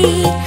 Hari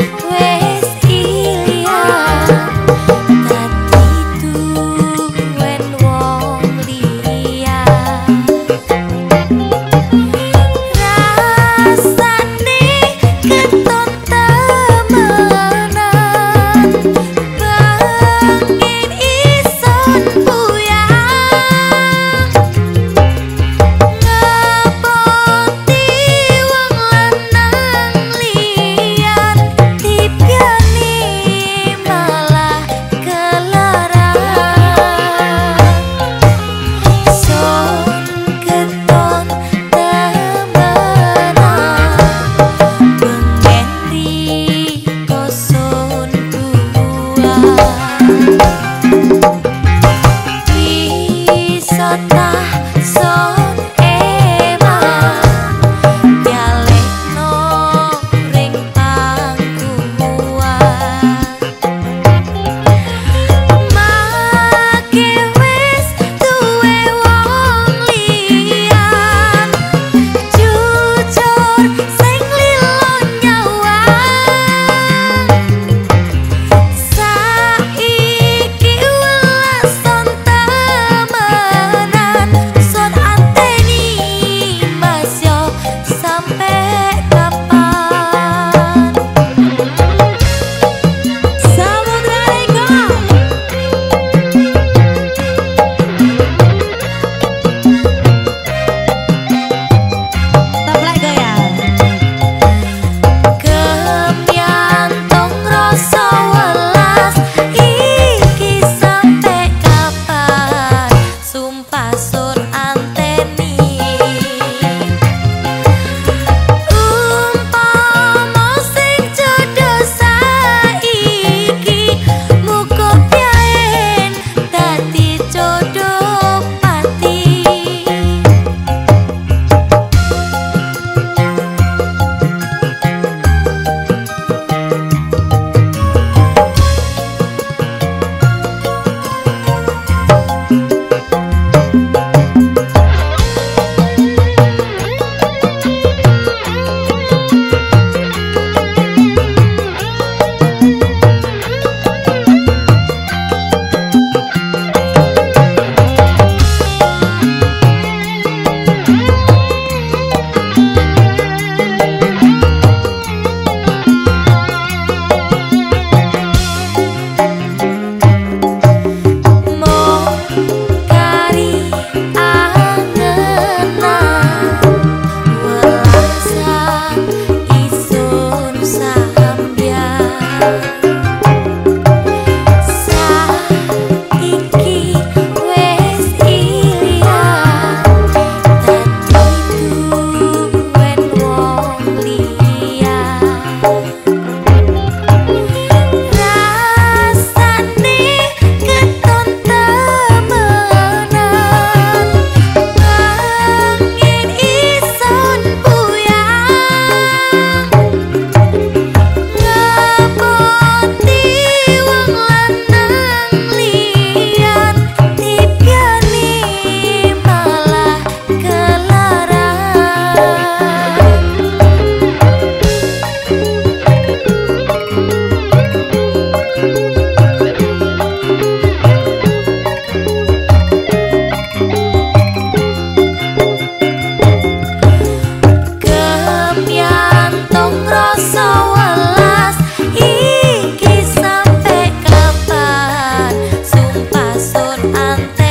and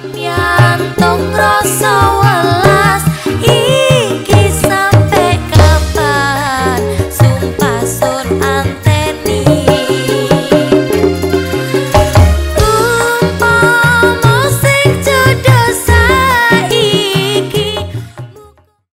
Mia.